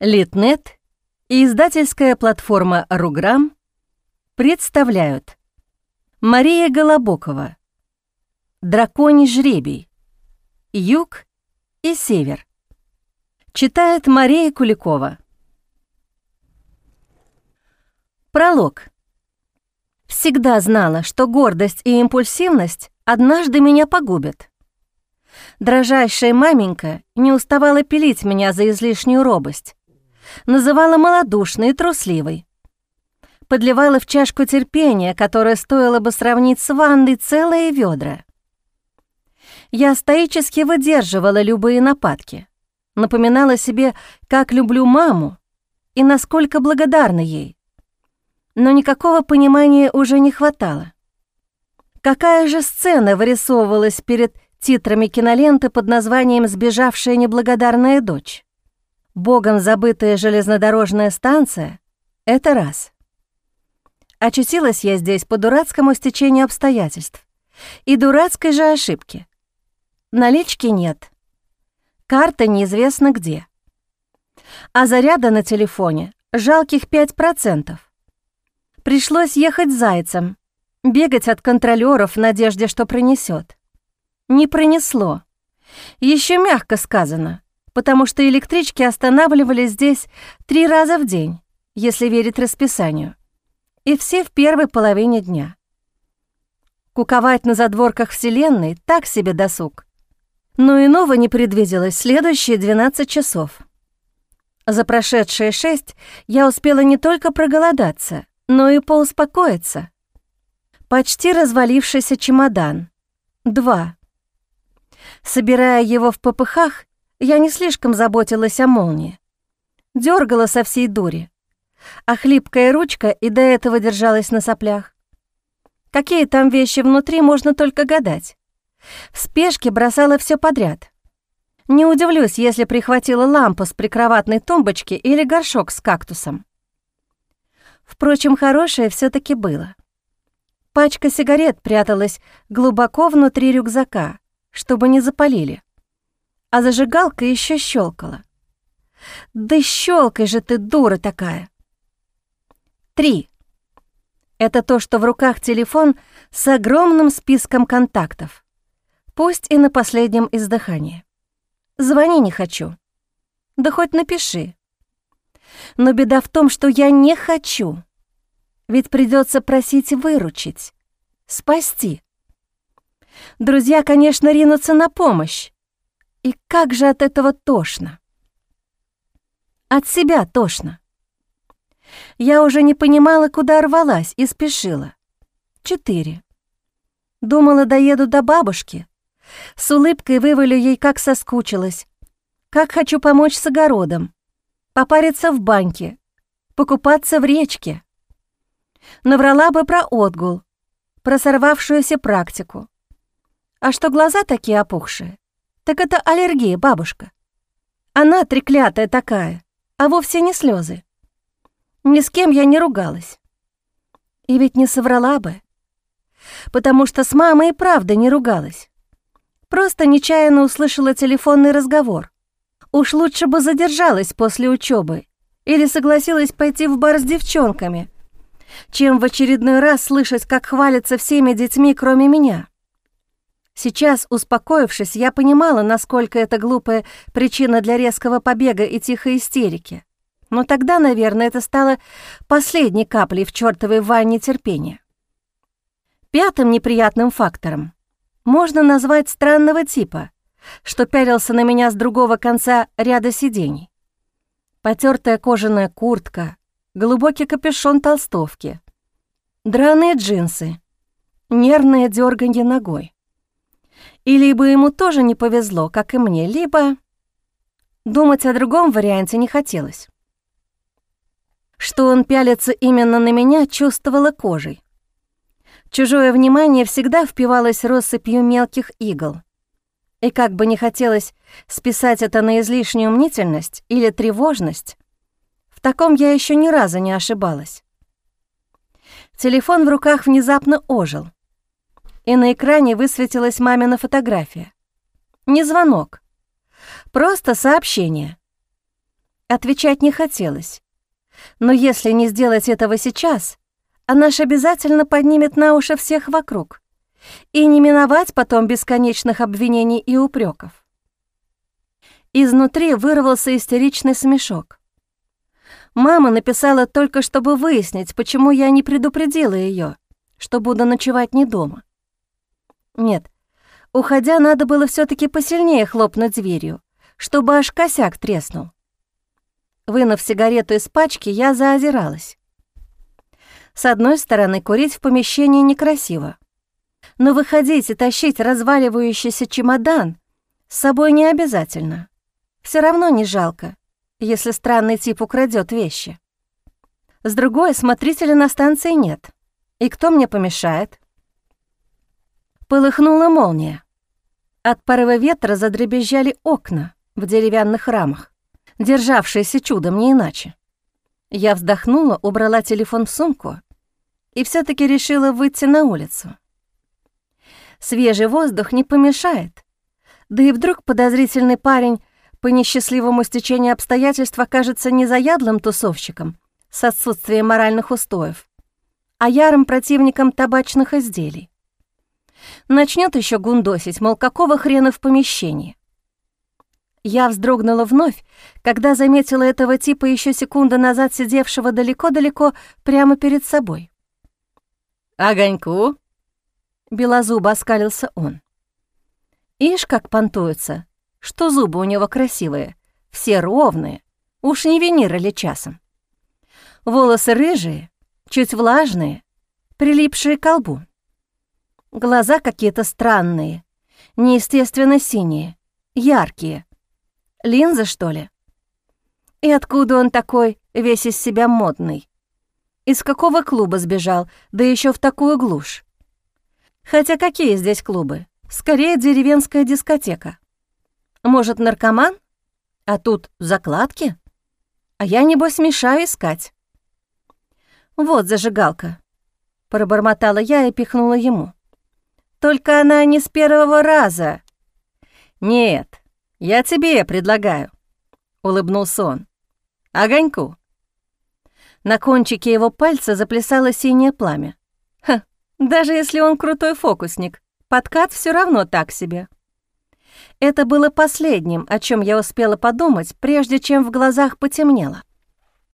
Литнет и издательская платформа «Руграм» представляют Мария Голобокова «Драконий жребий. Юг и север». Читает Мария Куликова. Пролог. Всегда знала, что гордость и импульсивность однажды меня погубят. Дрожайшая маменька не уставала пилить меня за излишнюю робость. Называла малодушной и трусливой. Подливала в чашку терпения, которое стоило бы сравнить с ванной целые ведра. Я стоически выдерживала любые нападки. Напоминала себе, как люблю маму и насколько благодарна ей. Но никакого понимания уже не хватало. Какая же сцена вырисовывалась перед титрами киноленты под названием «Сбежавшая неблагодарная дочь». Богом забытая железнодорожная станция — это раз. Очутилась я здесь по дурацкому стечению обстоятельств и дурацкой же ошибки. Налички нет. Карта неизвестно где. А заряда на телефоне — жалких 5%. Пришлось ехать зайцем, бегать от контролёров в надежде, что принесет. Не пронесло. Еще мягко сказано, потому что электрички останавливались здесь три раза в день, если верить расписанию, и все в первой половине дня. Куковать на задворках Вселенной — так себе досуг. Но иного не предвиделось следующие 12 часов. За прошедшие шесть я успела не только проголодаться, но и поуспокоиться. Почти развалившийся чемодан. Два. Собирая его в попыхах, я не слишком заботилась о молнии. Дёргала со всей дури, а хлипкая ручка и до этого держалась на соплях. Какие там вещи внутри, можно только гадать. В спешке бросала все подряд. Не удивлюсь, если прихватила лампу с прикроватной тумбочки или горшок с кактусом. Впрочем, хорошее все таки было. Пачка сигарет пряталась глубоко внутри рюкзака, чтобы не запалили. А зажигалка еще щелкала. Да щелкай же ты, дура такая. Три. Это то, что в руках телефон с огромным списком контактов. Пусть и на последнем издыхании. Звони не хочу. Да хоть напиши. Но беда в том, что я не хочу. Ведь придется просить выручить, спасти. Друзья, конечно, ринутся на помощь. И как же от этого тошно. От себя тошно. Я уже не понимала, куда рвалась и спешила. Четыре. Думала, доеду до бабушки. С улыбкой вывалю ей, как соскучилась. Как хочу помочь с огородом. Попариться в баньке. Покупаться в речке. Наврала бы про отгул, про сорвавшуюся практику. А что глаза такие опухшие? Так это аллергия, бабушка. Она треклятая такая, а вовсе не слезы. Ни с кем я не ругалась. И ведь не соврала бы, потому что с мамой и правда не ругалась. Просто нечаянно услышала телефонный разговор. Уж лучше бы задержалась после учебы или согласилась пойти в бар с девчонками, чем в очередной раз слышать, как хвалятся всеми детьми, кроме меня. Сейчас, успокоившись, я понимала, насколько это глупая причина для резкого побега и тихой истерики. Но тогда, наверное, это стало последней каплей в чёртовой ванне терпения. Пятым неприятным фактором можно назвать странного типа, что пялился на меня с другого конца ряда сидений. Потертая кожаная куртка, глубокий капюшон толстовки, драные джинсы, нервное дерганье ногой. И либо ему тоже не повезло, как и мне, либо... Думать о другом варианте не хотелось. Что он пялится именно на меня, чувствовала кожей. Чужое внимание всегда впивалось россыпью мелких игл. И как бы не хотелось списать это на излишнюю мнительность или тревожность, в таком я еще ни разу не ошибалась. Телефон в руках внезапно ожил и на экране высветилась мамина фотография. Не звонок, просто сообщение. Отвечать не хотелось. Но если не сделать этого сейчас, она ж обязательно поднимет на уши всех вокруг. И не миновать потом бесконечных обвинений и упреков. Изнутри вырвался истеричный смешок. Мама написала только, чтобы выяснить, почему я не предупредила ее, что буду ночевать не дома. Нет, уходя, надо было все таки посильнее хлопнуть дверью, чтобы аж косяк треснул. Вынув сигарету из пачки, я заозиралась. С одной стороны, курить в помещении некрасиво. Но выходить и тащить разваливающийся чемодан с собой не обязательно. Все равно не жалко, если странный тип украдет вещи. С другой, смотрителя на станции нет. И кто мне помешает? Полыхнула молния. От порыва ветра задребезжали окна в деревянных рамах, державшиеся чудом не иначе. Я вздохнула, убрала телефон в сумку и все таки решила выйти на улицу. Свежий воздух не помешает. Да и вдруг подозрительный парень по несчастливому стечению обстоятельств окажется не заядлым тусовщиком с отсутствием моральных устоев, а ярым противником табачных изделий. Начнет еще гундосить, мол, какого хрена в помещении. Я вздрогнула вновь, когда заметила этого типа еще секунду назад сидевшего далеко-далеко прямо перед собой. «Огоньку?» — белозубо оскалился он. Ишь, как понтуется, что зубы у него красивые, все ровные, уж не винира ли часом. Волосы рыжие, чуть влажные, прилипшие к колбу. Глаза какие-то странные, неестественно синие, яркие. Линза, что ли? И откуда он такой, весь из себя модный? Из какого клуба сбежал, да еще в такую глушь? Хотя какие здесь клубы? Скорее, деревенская дискотека. Может, наркоман? А тут закладки? А я, небось, мешаю искать. Вот зажигалка. Пробормотала я и пихнула ему. Только она не с первого раза. Нет, я тебе предлагаю, улыбнулся он. Огоньку. На кончике его пальца заплясало синее пламя. Ха, даже если он крутой фокусник, подкат все равно так себе. Это было последним, о чем я успела подумать, прежде чем в глазах потемнело.